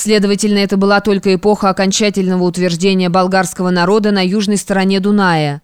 Следовательно, это была только эпоха окончательного утверждения болгарского народа на южной стороне Дуная.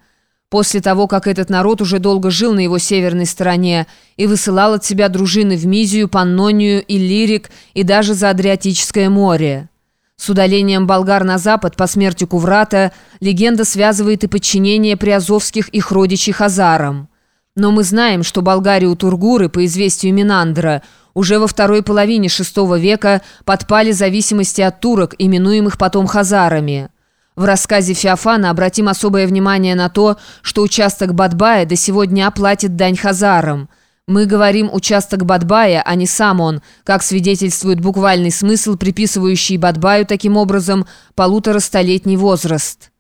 После того, как этот народ уже долго жил на его северной стороне и высылал от себя дружины в Мизию, Паннонию, Иллирик и даже за Адриатическое море. С удалением болгар на запад по смерти Куврата легенда связывает и подчинение приазовских их родичей хазарам. Но мы знаем, что Болгарию Тургуры, по известию Минандра, уже во второй половине VI века подпали зависимости от турок, именуемых потом хазарами. В рассказе Феофана обратим особое внимание на то, что участок Бадбая до сегодня оплатит дань хазарам. Мы говорим «участок Бадбая», а не сам он, как свидетельствует буквальный смысл, приписывающий Бадбаю таким образом полуторастолетний возраст.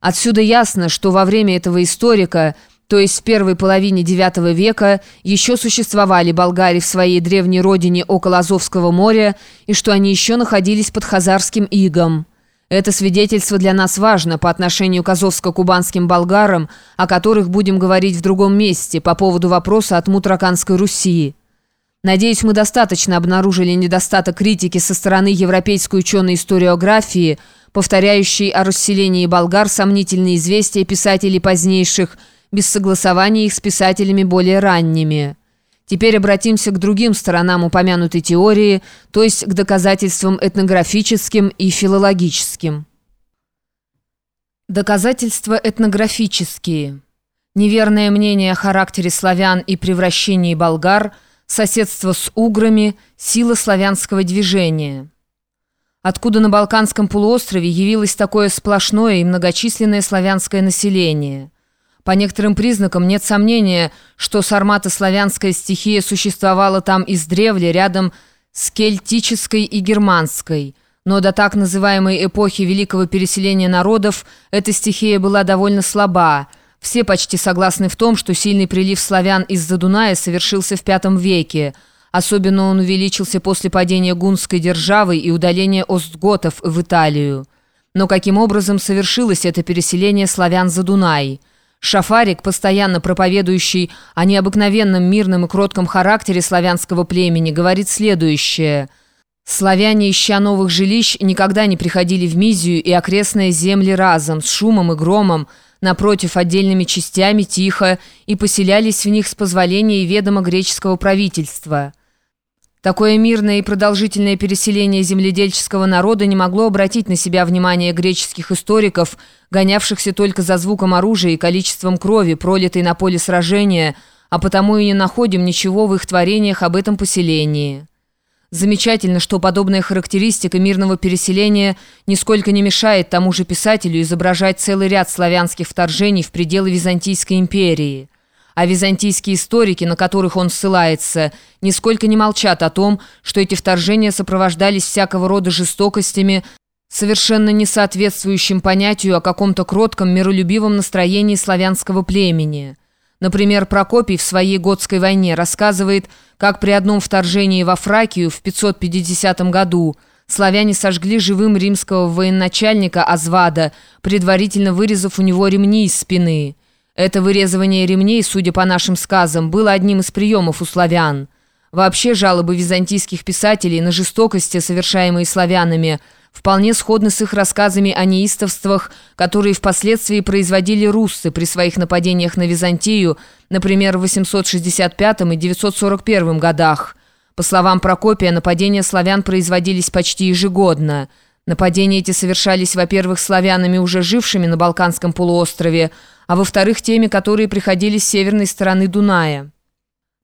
Отсюда ясно, что во время этого историка – то есть в первой половине IX века, еще существовали болгари в своей древней родине около Азовского моря и что они еще находились под хазарским игом. Это свидетельство для нас важно по отношению к азовско-кубанским болгарам, о которых будем говорить в другом месте по поводу вопроса от Мутраканской Руси. Надеюсь, мы достаточно обнаружили недостаток критики со стороны европейской ученой историографии, повторяющей о расселении болгар сомнительные известия писателей позднейших – без согласования их с писателями более ранними. Теперь обратимся к другим сторонам упомянутой теории, то есть к доказательствам этнографическим и филологическим. Доказательства этнографические. Неверное мнение о характере славян и превращении болгар, соседство с уграми, сила славянского движения. Откуда на Балканском полуострове явилось такое сплошное и многочисленное славянское население – по некоторым признакам нет сомнения, что сармато-славянская стихия существовала там издревле, рядом с кельтической и германской. Но до так называемой эпохи великого переселения народов эта стихия была довольно слаба. Все почти согласны в том, что сильный прилив славян из-за Дуная совершился в V веке. Особенно он увеличился после падения гунской державы и удаления остготов в Италию. Но каким образом совершилось это переселение славян за Дунай? Шафарик, постоянно проповедующий о необыкновенном мирном и кротком характере славянского племени, говорит следующее. «Славяне, ища новых жилищ, никогда не приходили в Мизию и окрестные земли разом, с шумом и громом, напротив, отдельными частями, тихо, и поселялись в них с позволения и ведома греческого правительства». Такое мирное и продолжительное переселение земледельческого народа не могло обратить на себя внимание греческих историков, гонявшихся только за звуком оружия и количеством крови, пролитой на поле сражения, а потому и не находим ничего в их творениях об этом поселении. Замечательно, что подобная характеристика мирного переселения нисколько не мешает тому же писателю изображать целый ряд славянских вторжений в пределы Византийской империи – а византийские историки, на которых он ссылается, нисколько не молчат о том, что эти вторжения сопровождались всякого рода жестокостями, совершенно не соответствующим понятию о каком-то кротком, миролюбивом настроении славянского племени. Например, Прокопий в своей Готской войне рассказывает, как при одном вторжении во Фракию в 550 году славяне сожгли живым римского военачальника Азвада, предварительно вырезав у него ремни из спины. Это вырезывание ремней, судя по нашим сказам, было одним из приемов у славян. Вообще жалобы византийских писателей на жестокости, совершаемые славянами, вполне сходны с их рассказами о неистовствах, которые впоследствии производили руссы при своих нападениях на Византию, например, в 865 и 941 годах. По словам Прокопия, нападения славян производились почти ежегодно. Нападения эти совершались, во-первых, славянами, уже жившими на Балканском полуострове, а во-вторых, теми, которые приходили с северной стороны Дуная.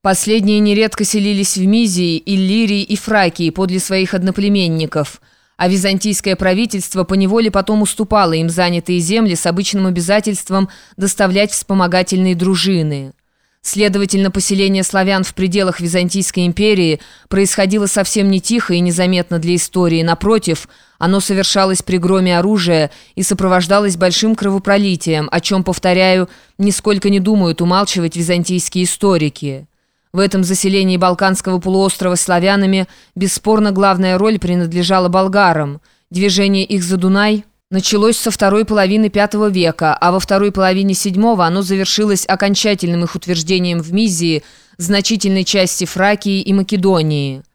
Последние нередко селились в Мизии, Иллирии и Фракии подле своих одноплеменников, а византийское правительство поневоле потом уступало им занятые земли с обычным обязательством доставлять вспомогательные дружины. Следовательно, поселение славян в пределах Византийской империи происходило совсем не тихо и незаметно для истории. Напротив, оно совершалось при громе оружия и сопровождалось большим кровопролитием, о чем, повторяю, нисколько не думают умалчивать византийские историки. В этом заселении Балканского полуострова славянами бесспорно главная роль принадлежала болгарам. Движение их за Дунай – началось со второй половины V века, а во второй половине VII оно завершилось окончательным их утверждением в Мизии, значительной части Фракии и Македонии –